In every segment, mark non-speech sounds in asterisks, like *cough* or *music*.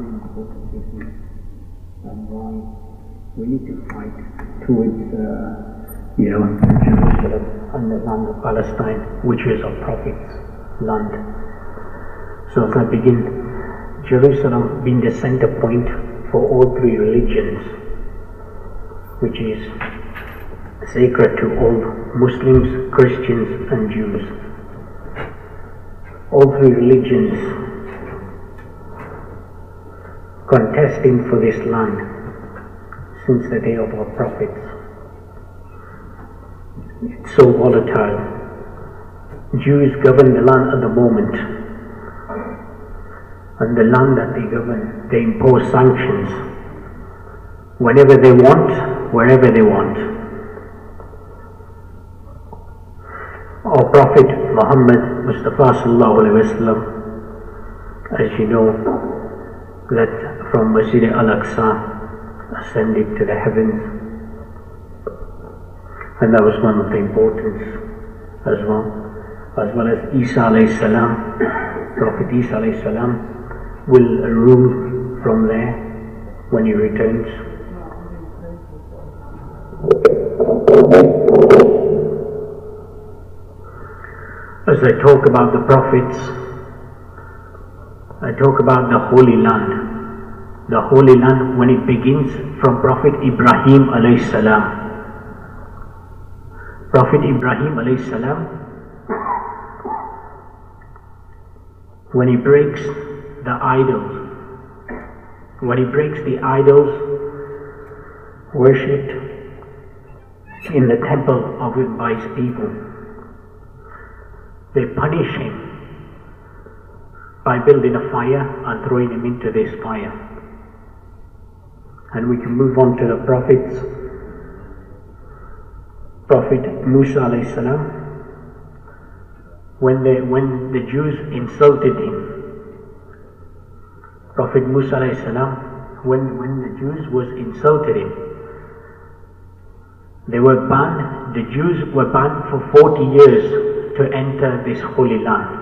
important this is and why we need to fight towards, uh, you know, Jerusalem and the land of Palestine, which is our Prophet's land. So as I begin, Jerusalem being the center point for all three religions, which is sacred to all Muslims, Christians, and Jews. All three religions contesting for this land since the day of our prophets. It's so volatile. Jews govern the land at the moment, and the land that they govern, they impose sanctions whenever they want, wherever they want. Our Prophet Muhammad Mustafa Sallallahu Alaihi Wasallam, as you know, that from Masjid al-Aqsa ascended to the heavens. And that was one of the importance as well. As well as Isa alayhi salam *coughs* Prophet Isa alayhi salam will rule from there when he returns. As I talk about the prophets I talk about the Holy Land. The Holy Land when it begins from Prophet Ibrahim alayhi salam. Prophet Ibrahim alayhi salam, when he breaks the idols, when he breaks the idols worshipped in the temple of it by his people, they punish him by building a fire and throwing him into this fire. And we can move on to the prophets. Prophet Musa alayhi salam, when the, when the Jews insulted him, Prophet Musa alayhi salam, when, when the Jews was insulted him, they were banned, the Jews were banned for 40 years to enter this holy land.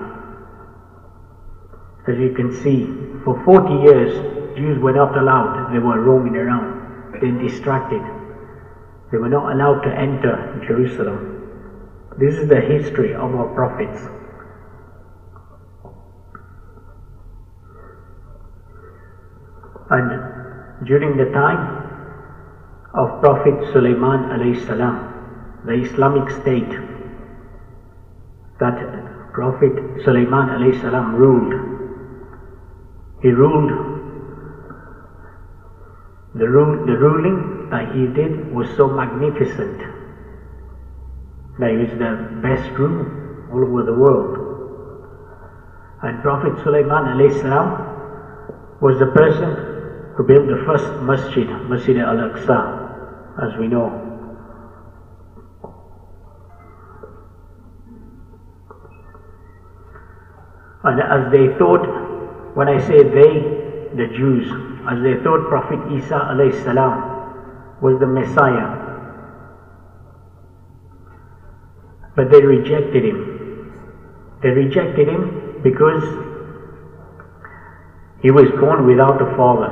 As you can see, for 40 years, Jews were not allowed. They were roaming around. They distracted. They were not allowed to enter Jerusalem. This is the history of our prophets. And during the time of Prophet Sulaiman alayhi salam, the Islamic State, that Prophet Sulaiman alayhi salam ruled he ruled the, rule, the ruling that he did was so magnificent that it was the best rule all over the world. And prophet sulaiman was the person who built the first masjid masjid al-aqsa as we know. And as they thought when I say they, the Jews, as they thought Prophet Isa salam was the Messiah. But they rejected him. They rejected him because he was born without a father.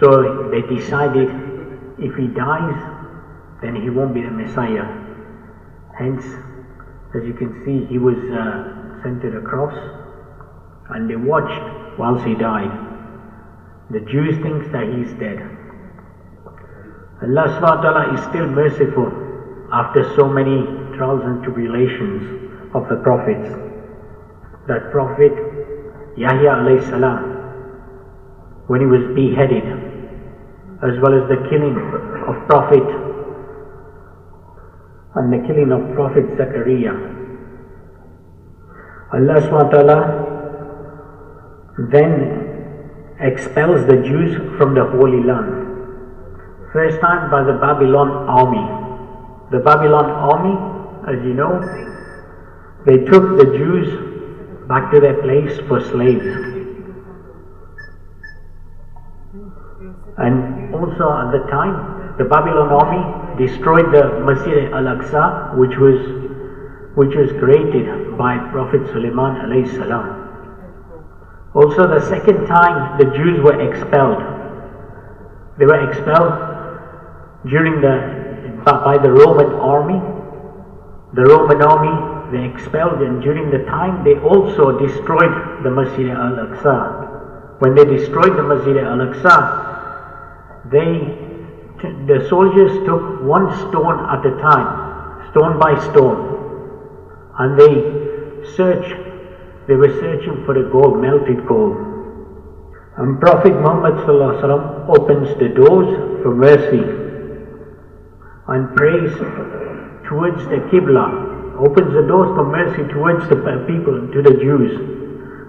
So they decided if he dies, then he won't be the Messiah. Hence, as you can see, he was uh, sent to the cross and they watched whilst he died. The Jews think that he is dead. Allah subhanahu is still merciful after so many trials and tribulations of the prophets. That prophet Yahya alayhi salam, when he was beheaded, as well as the killing of prophet and the killing of prophet Zechariah. Allah subhanahu then expels the Jews from the Holy Land. First time by the Babylon army. The Babylon army, as you know, they took the Jews back to their place for slaves. And also at the time, the Babylon army destroyed the Masjid al-Aqsa, which was, which was created by Prophet Sulaiman alayhi salam. Also, the second time the Jews were expelled. They were expelled during the by the Roman army. The Roman army they expelled, and during the time they also destroyed the Masjid al-Aqsa. When they destroyed the Masjid al-Aqsa, they the soldiers took one stone at a time, stone by stone, and they searched they were searching for a gold, melted gold. And Prophet Muhammad opens the doors for mercy and prays towards the Qibla, opens the doors for mercy towards the people, to the Jews,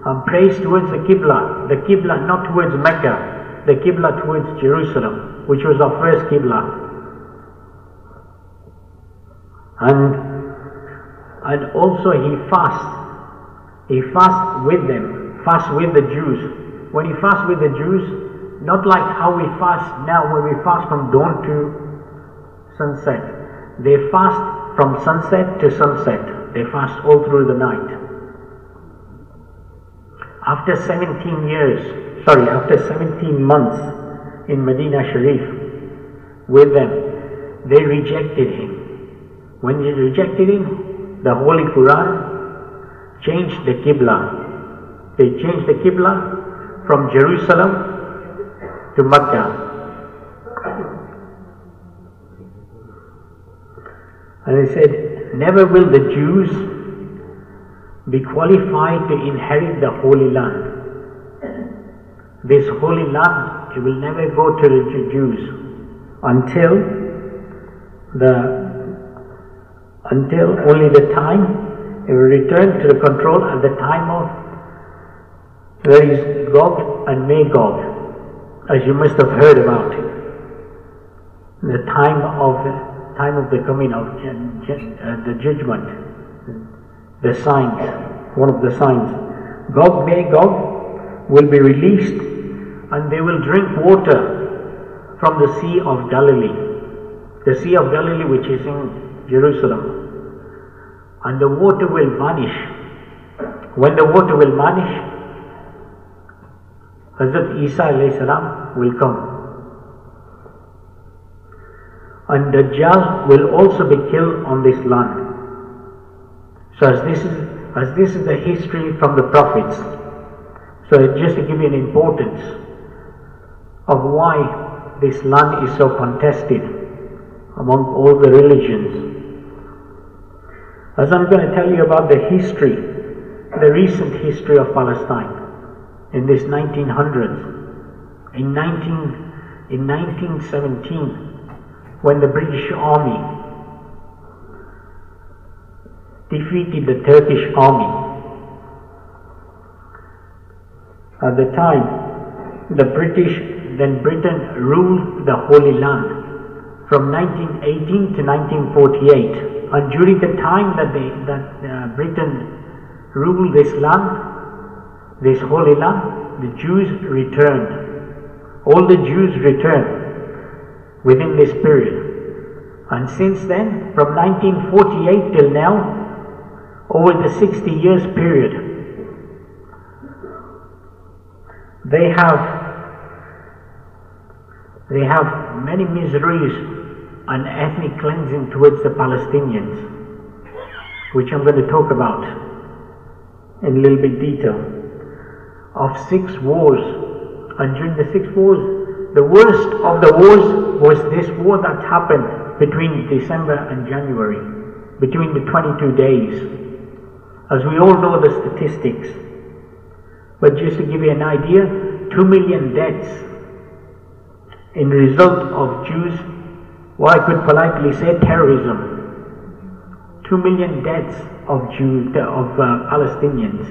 and prays towards the Qibla, the Qibla not towards Mecca, the Qibla towards Jerusalem, which was our first Qibla. And, and also he fasts he fasts with them, fasts with the Jews. When he fasts with the Jews, not like how we fast now when we fast from dawn to sunset. They fast from sunset to sunset. They fast all through the night. After 17 years, sorry, after 17 months in Medina Sharif with them, they rejected him. When they rejected him, the Holy Quran changed the Qibla. They changed the Qibla from Jerusalem to Mecca. And they said, never will the Jews be qualified to inherit the Holy Land. This Holy Land, it will never go to the Jews until the until only the time he will return to the control at the time of there is Gog and Magog, as you must have heard about it. The time of the time of the coming of uh, the judgment, the signs, one of the signs. Gog Magog will be released, and they will drink water from the Sea of Galilee, the Sea of Galilee, which is in Jerusalem and the water will vanish. When the water will vanish, Hazrat Isa salam will come. And Dajjal will also be killed on this land. So as this is as this is the history from the prophets. So just to give you an importance of why this land is so contested among all the religions as I'm going to tell you about the history, the recent history of Palestine in this 1900s. In 19, in 1917, when the British Army defeated the Turkish army, at the time, the British, then Britain ruled the Holy Land from 1918 to 1948 and during the time that, they, that uh, Britain ruled this land, this holy land, the Jews returned. All the Jews returned within this period. And since then, from 1948 till now, over the 60 years period, they have they have many miseries an ethnic cleansing towards the Palestinians, which I'm going to talk about in a little bit detail, of six wars. And during the six wars, the worst of the wars was this war that happened between December and January, between the 22 days. As we all know the statistics. But just to give you an idea, 2 million deaths in result of Jews what I could politely say terrorism. Two million deaths of Jews, of uh, Palestinians.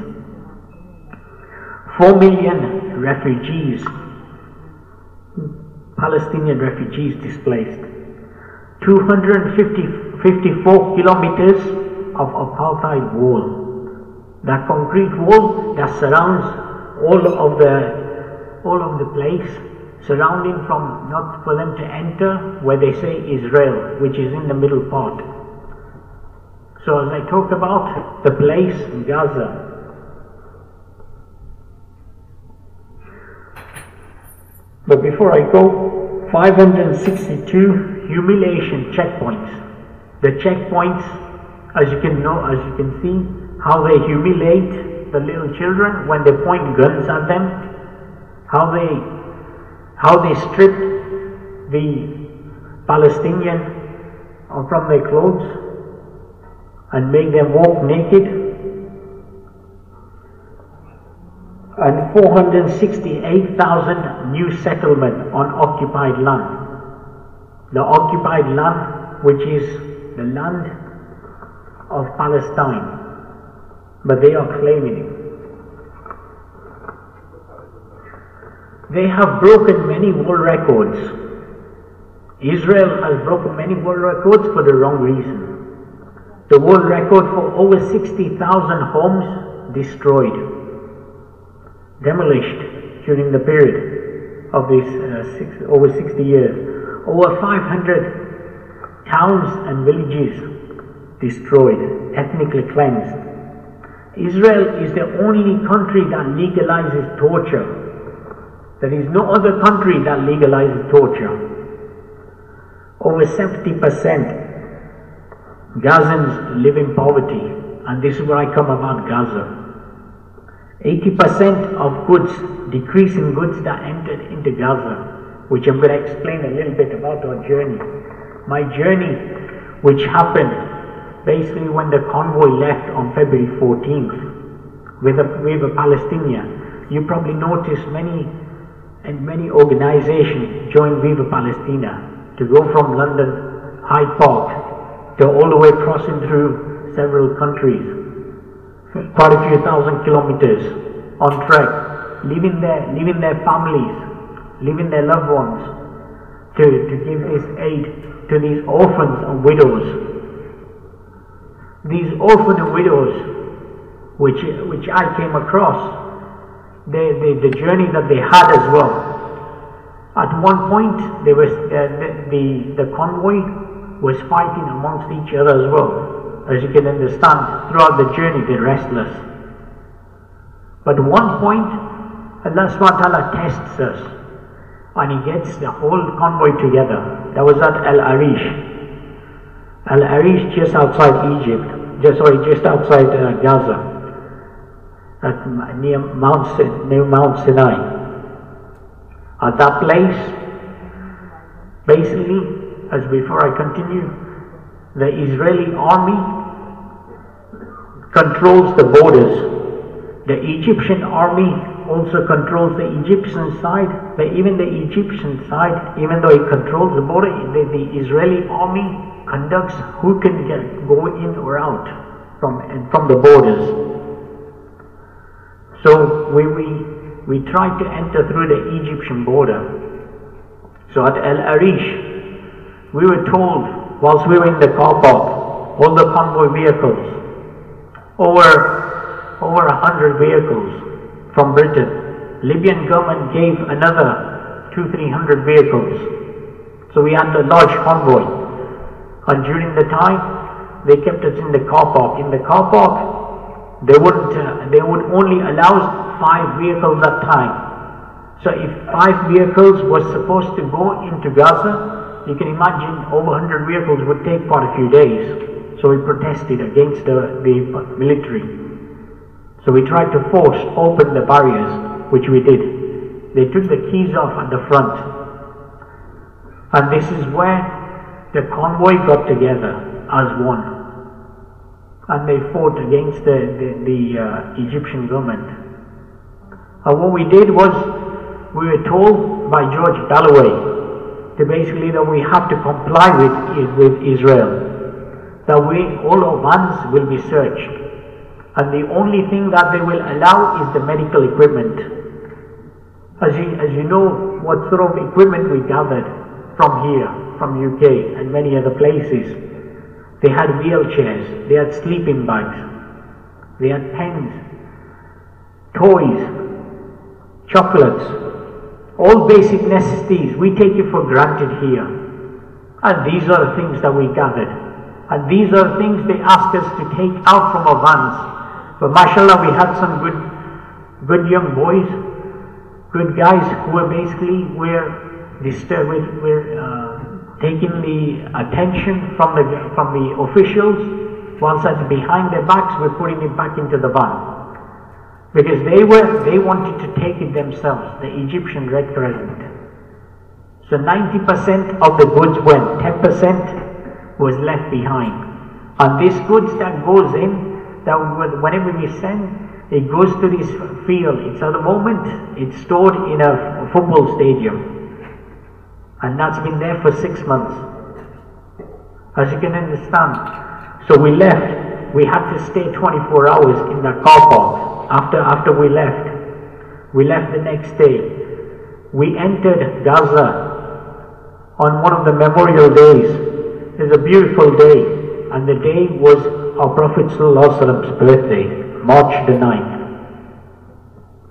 Four million refugees, Palestinian refugees displaced. 254 kilometers of apartheid wall. That concrete wall that surrounds all of the all of the place surrounding from not for them to enter where they say Israel, which is in the middle part. So as I talk about the place Gaza, But before I go, 562 humiliation checkpoints. The checkpoints, as you can know, as you can see, how they humiliate the little children when they point guns at them, how they how they strip the Palestinian from their clothes and make them walk naked and 468,000 new settlement on occupied land. The occupied land, which is the land of Palestine, but they are claiming it. They have broken many world records. Israel has broken many world records for the wrong reason. The world record for over 60,000 homes destroyed demolished during the period of these uh, six, over 60 years. Over 500 towns and villages destroyed, ethnically cleansed. Israel is the only country that legalizes torture. There is no other country that legalizes torture. Over 70% Gazans live in poverty, and this is where I come about Gaza. 80% of goods, decrease in goods that entered into Gaza, which I'm going to explain a little bit about our journey. My journey, which happened basically when the convoy left on February 14th with a, with a Palestinian. You probably noticed many and many organizations joined Viva Palestina to go from London Hyde Park to all the way crossing through several countries quite a few thousand kilometers on track, leaving their, leaving their families, leaving their loved ones to, to give this aid to these orphans and widows. These orphans and widows, which, which I came across, the, the, the journey that they had as well. At one point, there was, uh, the, the, the convoy was fighting amongst each other as well as you can understand, throughout the journey they're restless. But one point, Allah subhanahu wa ta'ala tests us and He gets the whole convoy together. That was at Al Arish. Al Arish, just outside Egypt, just sorry, just outside uh, Gaza, at, near Mount, near Mount Sinai. At that place, basically, as before I continue, the Israeli army controls the borders. The Egyptian army also controls the Egyptian side, but even the Egyptian side, even though it controls the border, the, the Israeli army conducts who can get, go in or out from, from the borders. So we, we, we tried to enter through the Egyptian border. So at El Arish, we were told whilst we were in the car park, all the convoy vehicles over over a hundred vehicles from Britain. Libyan government gave another two, three hundred vehicles. So we had a large convoy. And during the time, they kept us in the car park. In the car park, they wouldn't, uh, they would only allow five vehicles at a time. So if five vehicles was supposed to go into Gaza, you can imagine over 100 vehicles would take quite a few days. So we protested against the, the military. So we tried to force open the barriers, which we did. They took the keys off at the front. And this is where the convoy got together as one. And they fought against the, the, the uh, Egyptian government. And what we did was, we were told by George Galloway to basically that we have to comply with, with Israel that we, all of us will be searched. And the only thing that they will allow is the medical equipment. As you, as you know, what sort of equipment we gathered from here, from UK and many other places. They had wheelchairs, they had sleeping bags, they had pens, toys, chocolates, all basic necessities. We take it for granted here. And these are the things that we gathered. And these are the things they ask us to take out from our vans. But mashallah, we had some good, good young boys good guys who were basically were disturbed, were uh, taking the attention from the from the officials. Once that's behind their backs, we're putting it back into the van because they were they wanted to take it themselves. The Egyptian Red Crescent. So 90% of the goods went, 10% was left behind. And this goods that goes in, that whenever we send, it goes to this field. It's at the moment, it's stored in a football stadium. And that's been there for six months. As you can understand. So we left. We had to stay 24 hours in the car park after, after we left. We left the next day. We entered Gaza on one of the memorial days. It's a beautiful day, and the day was our Prophet Prophet's birthday, March the 9th.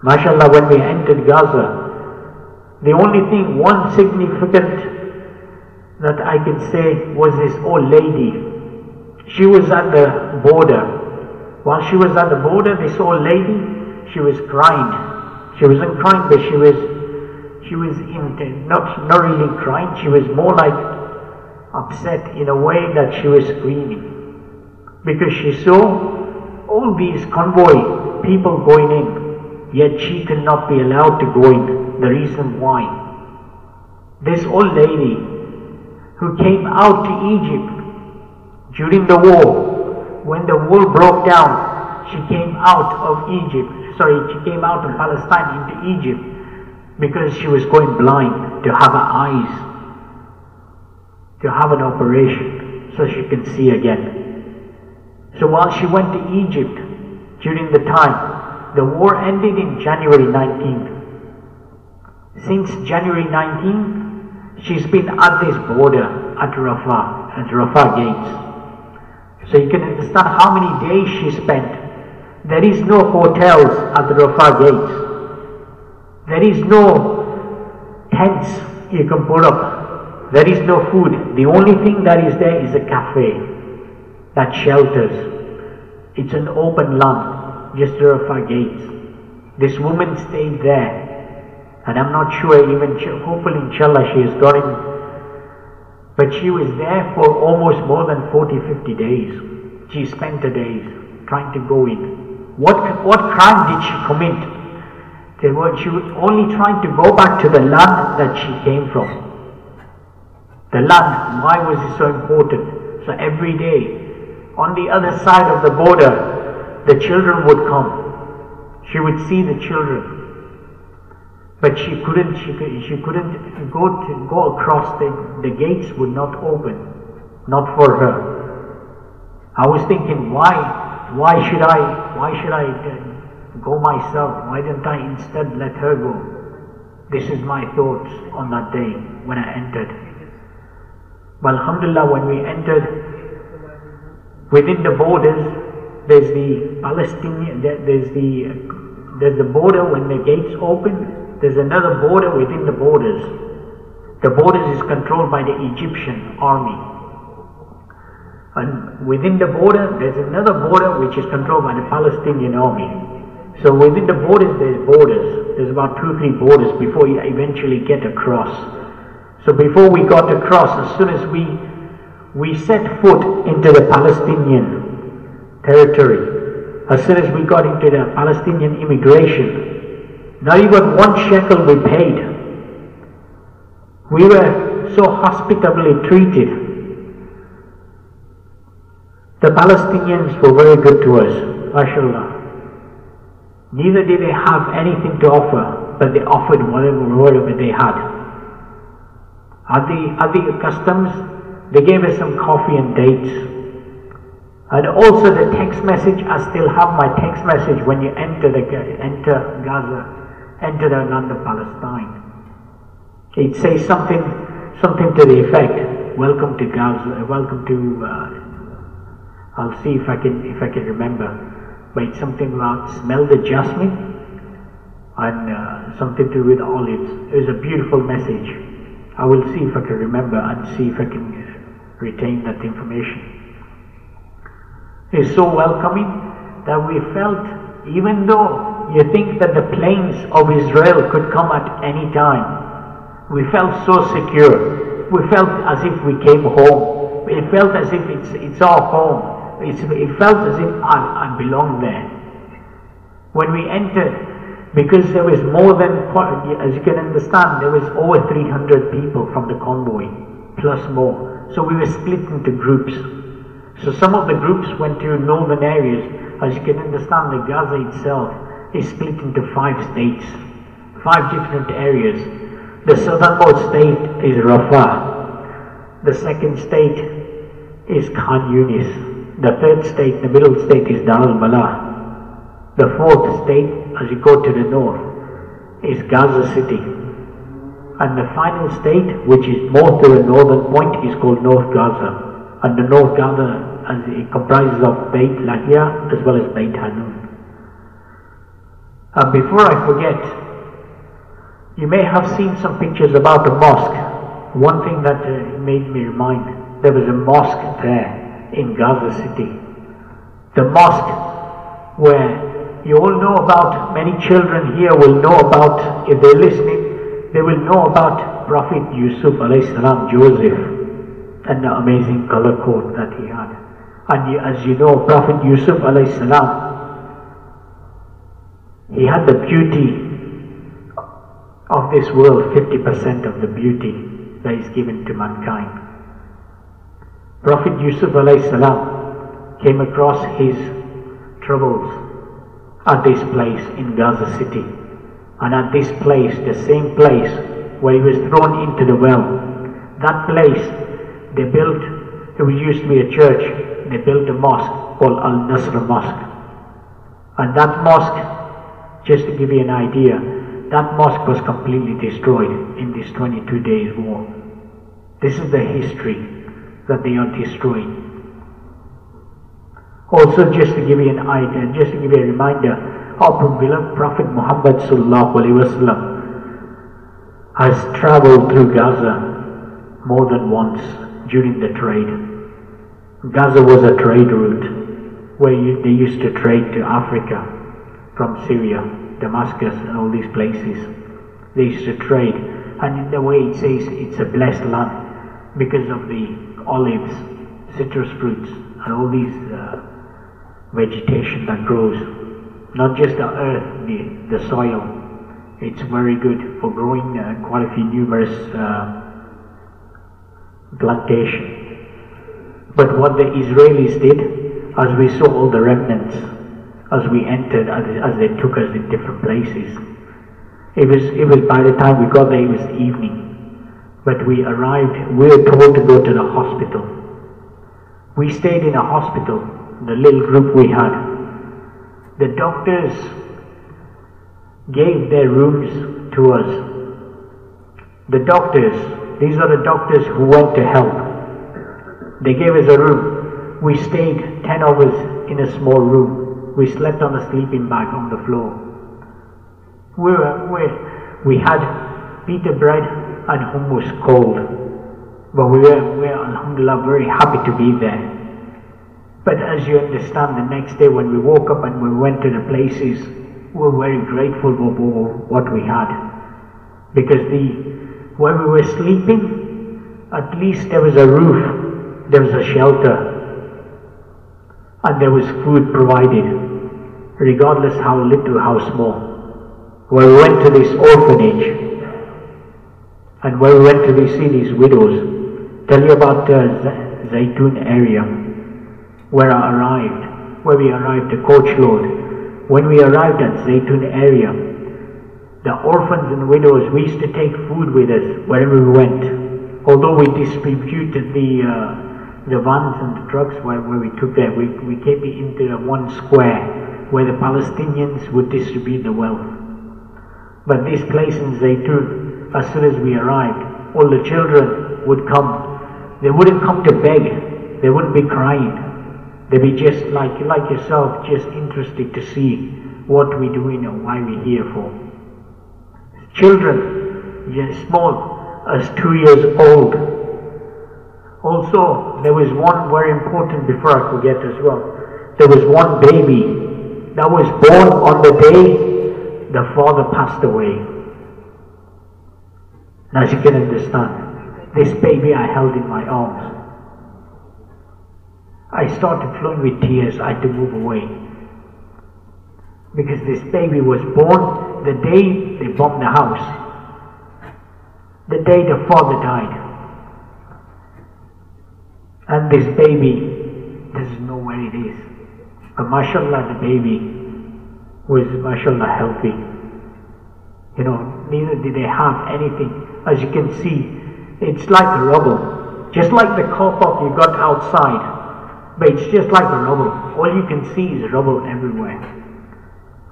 MashaAllah, when we entered Gaza, the only thing, one significant that I can say was this old lady. She was at the border. While she was at the border, this old lady, she was crying. She wasn't crying, but she was she was in, not, not really crying, she was more like upset in a way that she was screaming. Because she saw all these convoy people going in, yet she cannot be allowed to go in. The reason why. This old lady who came out to Egypt during the war, when the war broke down, she came out of Egypt, sorry, she came out of Palestine into Egypt because she was going blind to have her eyes, to have an operation so she can see again. So while she went to Egypt during the time, the war ended in January 19th. Since January 19th, she's been at this border at Rafah, at Rafah gates. So you can understand how many days she spent. There is no hotels at the Rafah gates. There is no tents you can put up. There is no food. The only thing that is there is a cafe that shelters. It's an open land, just off our gates. This woman stayed there. And I'm not sure even, hopefully inshallah she has got in. But she was there for almost more than 40, 50 days. She spent the days trying to go in. What, what crime did she commit? They were, she was only trying to go back to the land that she came from. The land, why was it so important? So every day, on the other side of the border, the children would come. She would see the children. But she couldn't, she, she couldn't go to, go across, the, the gates would not open. Not for her. I was thinking, why, why should I, why should I uh, go myself. Why didn't I instead let her go? This is my thoughts on that day when I entered. But Alhamdulillah, when we entered, within the borders, there's the Palestinian, there's the, there's the border when the gates open, there's another border within the borders. The borders is controlled by the Egyptian army. And within the border, there's another border which is controlled by the Palestinian army. So within the borders, there's borders. There's about two, three borders before you eventually get across. So before we got across, as soon as we we set foot into the Palestinian territory, as soon as we got into the Palestinian immigration, not even one shekel we paid. We were so hospitably treated. The Palestinians were very good to us, mashallah. Neither did they have anything to offer, but they offered whatever, whatever they had. At the, at the customs, they gave us some coffee and dates. And also the text message, I still have my text message when you enter, the, enter Gaza, enter the land of Palestine. It says something, something to the effect, welcome to Gaza, welcome to, uh, I'll see if I can, if I can remember made something about smell the jasmine and uh, something to do with olives. It was a beautiful message. I will see if I can remember and see if I can retain that information. It's so welcoming that we felt, even though you think that the planes of Israel could come at any time. We felt so secure. We felt as if we came home. It felt as if it's, it's our home. It's, it felt as if I, I belong there. When we entered, because there was more than, as you can understand, there was over 300 people from the convoy, plus more. So we were split into groups. So some of the groups went to northern areas. As you can understand, the Gaza itself is split into five states, five different areas. The southernmost state is Rafah. The second state is Khan Yunis. The third state, the middle state is Dar al-Balah. The fourth state, as you go to the north, is Gaza City. And the final state, which is more to the northern point, is called North Gaza. And the North Gaza, as it comprises of Beit Lahia as well as Beit Hanun. And before I forget, you may have seen some pictures about the mosque. One thing that uh, made me remind, there was a mosque there in Gaza City. The mosque where you all know about, many children here will know about, if they're listening, they will know about Prophet Yusuf alayhi salam, Joseph, and the amazing color code that he had. And as you know, Prophet Yusuf alayhi salam, he had the beauty of this world, 50% of the beauty that is given to mankind. Prophet Yusuf alayhi salam came across his troubles at this place in Gaza City. And at this place, the same place where he was thrown into the well, that place they built, it used to be a church, they built a mosque called Al Nasr Mosque. And that mosque just to give you an idea, that mosque was completely destroyed in this 22 days war. This is the history that they are destroying. Also, just to give you an idea, just to give you a reminder, our beloved Prophet Muhammad wasallam has traveled through Gaza more than once during the trade. Gaza was a trade route where you, they used to trade to Africa from Syria, Damascus, and all these places. They used to trade, and in the way it says it's a blessed land because of the olives, citrus fruits, and all these uh, vegetation that grows. Not just the earth, the, the soil. It's very good for growing uh, quite a few numerous uh, plantation. But what the Israelis did, as we saw all the remnants as we entered, as, they took us in different places. It was, it was by the time we got there, it was evening. But we arrived, we were told to go to the hospital. We stayed in a hospital, the little group we had. The doctors gave their rooms to us. The doctors, these are the doctors who went to help. They gave us a room. We stayed 10 hours in a small room. We slept on a sleeping bag on the floor. We, were, we, we had pita bread and hummus cold. But we were, we were, alhamdulillah, very happy to be there. But as you understand, the next day when we woke up and we went to the places, we were very grateful for what we had. Because the, where we were sleeping, at least there was a roof, there was a shelter, and there was food provided regardless how little, how small. Where we went to this orphanage, and where we went to see these widows, tell you about the Zaytun area, where I arrived, where we arrived, the coach load. When we arrived at Zaytun area, the orphans and widows, we used to take food with us wherever we went. Although we distributed the uh, the vans and the trucks where, where we took there, we, we came into one square where the Palestinians would distribute the wealth. But these places they Zaytun, as soon as we arrived, all the children would come. They wouldn't come to beg. They wouldn't be crying. They'd be just like, like yourself, just interested to see what we're doing and why we're here for. Children, just small as two years old. Also, there was one very important before I forget as well. There was one baby that was born on the day the father passed away. Now as you can understand, this baby I held in my arms. I started flowing with tears, I had to move away. Because this baby was born the day they bombed the house. The day the father died. And this baby doesn't know where it is. But mashallah, the baby was mashallah healthy. You know, neither did they have anything. As you can see, it's like a rubble. Just like the car park you got outside. But it's just like a rubble. All you can see is rubble everywhere.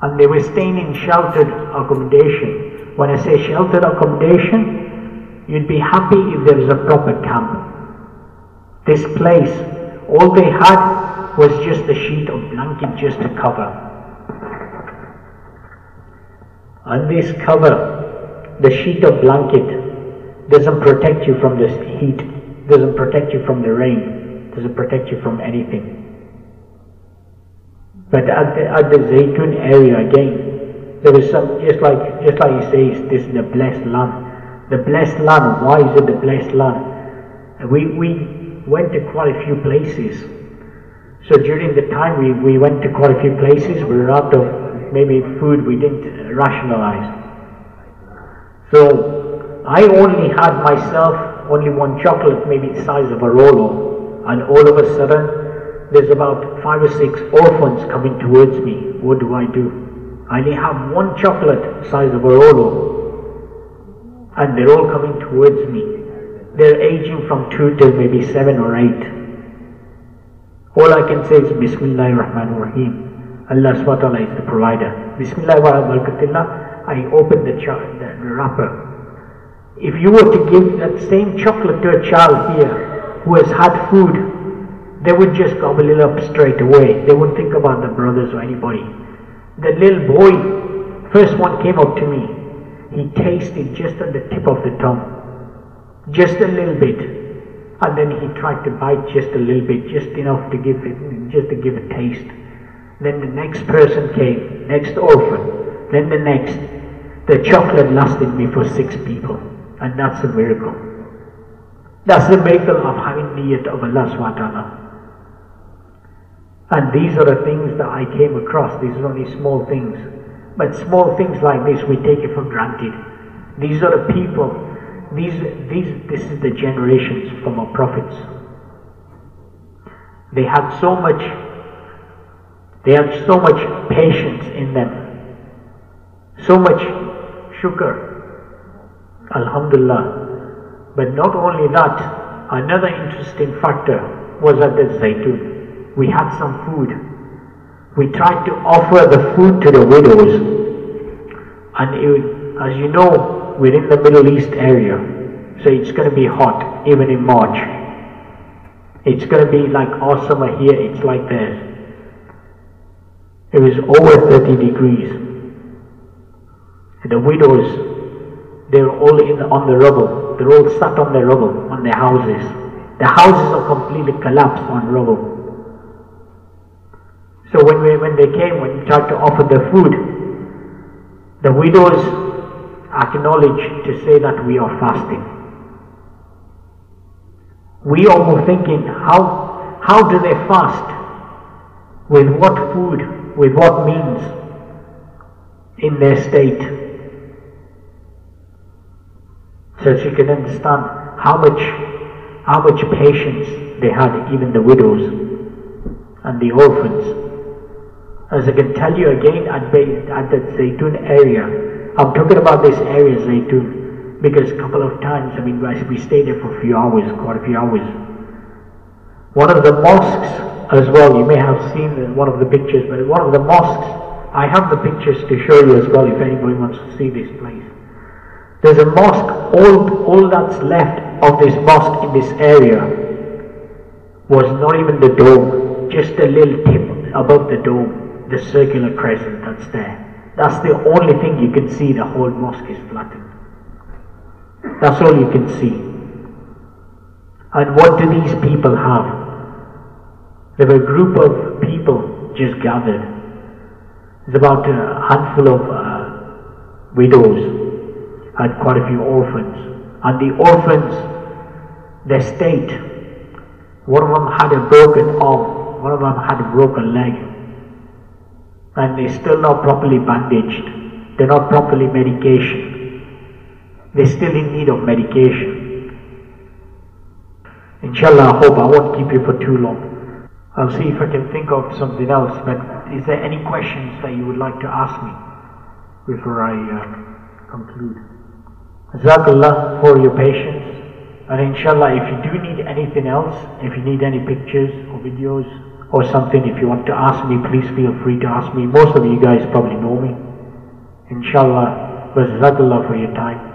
And they were staying in sheltered accommodation. When I say sheltered accommodation, you'd be happy if there was a proper camp. This place, all they had was just a sheet of blanket just to cover. And this cover, the sheet of blanket, doesn't protect you from the heat, doesn't protect you from the rain doesn't protect you from anything. But at the, at the Zaytun area again, there is some, just like, just like he says, this is the blessed land. The blessed land, why is it the blessed land? We, we went to quite a few places. So during the time we, we went to quite a few places, we were out of maybe food we didn't rationalize. So I only had myself only one chocolate, maybe the size of a Rolo and all of a sudden there's about five or six orphans coming towards me. What do I do? I only have one chocolate size of a Rolo and they're all coming towards me. They're aging from two till maybe seven or eight. All I can say is Bismillah ar-Rahman ar-Rahim. Allah SWT is the provider. Bismillah wa barakatullah. I open the, the, the wrapper. If you were to give that same chocolate to a child here, who has had food, they would just gobble it up straight away. They wouldn't think about the brothers or anybody. The little boy, first one came up to me. He tasted just at the tip of the tongue, just a little bit, and then he tried to bite just a little bit, just enough to give it, just to give a taste. Then the next person came, next orphan, then the next. The chocolate lasted me for six people, and that's a miracle. That's the miracle of having niyat of Allah subhanahu And these are the things that I came across. These are only small things. But small things like this, we take it for granted. These are the people, these, these, this is the generations from our prophets. They had so much, they had so much patience in them. So much shukr. Alhamdulillah. But not only that, another interesting factor was at the Zaytun. We had some food. We tried to offer the food to the widows. And it, as you know, we're the Middle East area. So it's going to be hot, even in March. It's going to be like our summer here, it's like this. It was over 30 degrees. The widows, they were all in, on the rubble. They're all sat on the rubble, on their houses. The houses are completely collapsed on rubble. So when, we, when they came, when we tried to offer the food, the widows acknowledged to say that we are fasting. We are more thinking, how, how do they fast? With what food? With what means? In their state. So that you can understand how much, how much patience they had, even the widows and the orphans. As I can tell you again, at, at the Zaytun area, I'm talking about this area, Zaytun, because a couple of times, I mean, we stayed there for a few hours, quite a few hours. One of the mosques as well, you may have seen one of the pictures, but one of the mosques, I have the pictures to show you as well if anybody wants to see this place. There's a mosque, all, all that's left of this mosque in this area was not even the dome, just a little tip above the dome, the circular crescent that's there. That's the only thing you can see, the whole mosque is flattened. That's all you can see. And what do these people have? There were a group of people just gathered. There's about a handful of uh, widows, and quite a few orphans. And the orphans, their state, one of them had a broken arm, one of them had a broken leg, and they're still not properly bandaged, they're not properly medication, they're still in need of medication. Inshallah, I hope I won't keep you for too long. I'll see if I can think of something else, but is there any questions that you would like to ask me before I uh, conclude? Jazakallah for your patience. And inshallah, if you do need anything else, if you need any pictures or videos or something, if you want to ask me, please feel free to ask me. Most of you guys probably know me. Inshallah, Jazakallah for your time.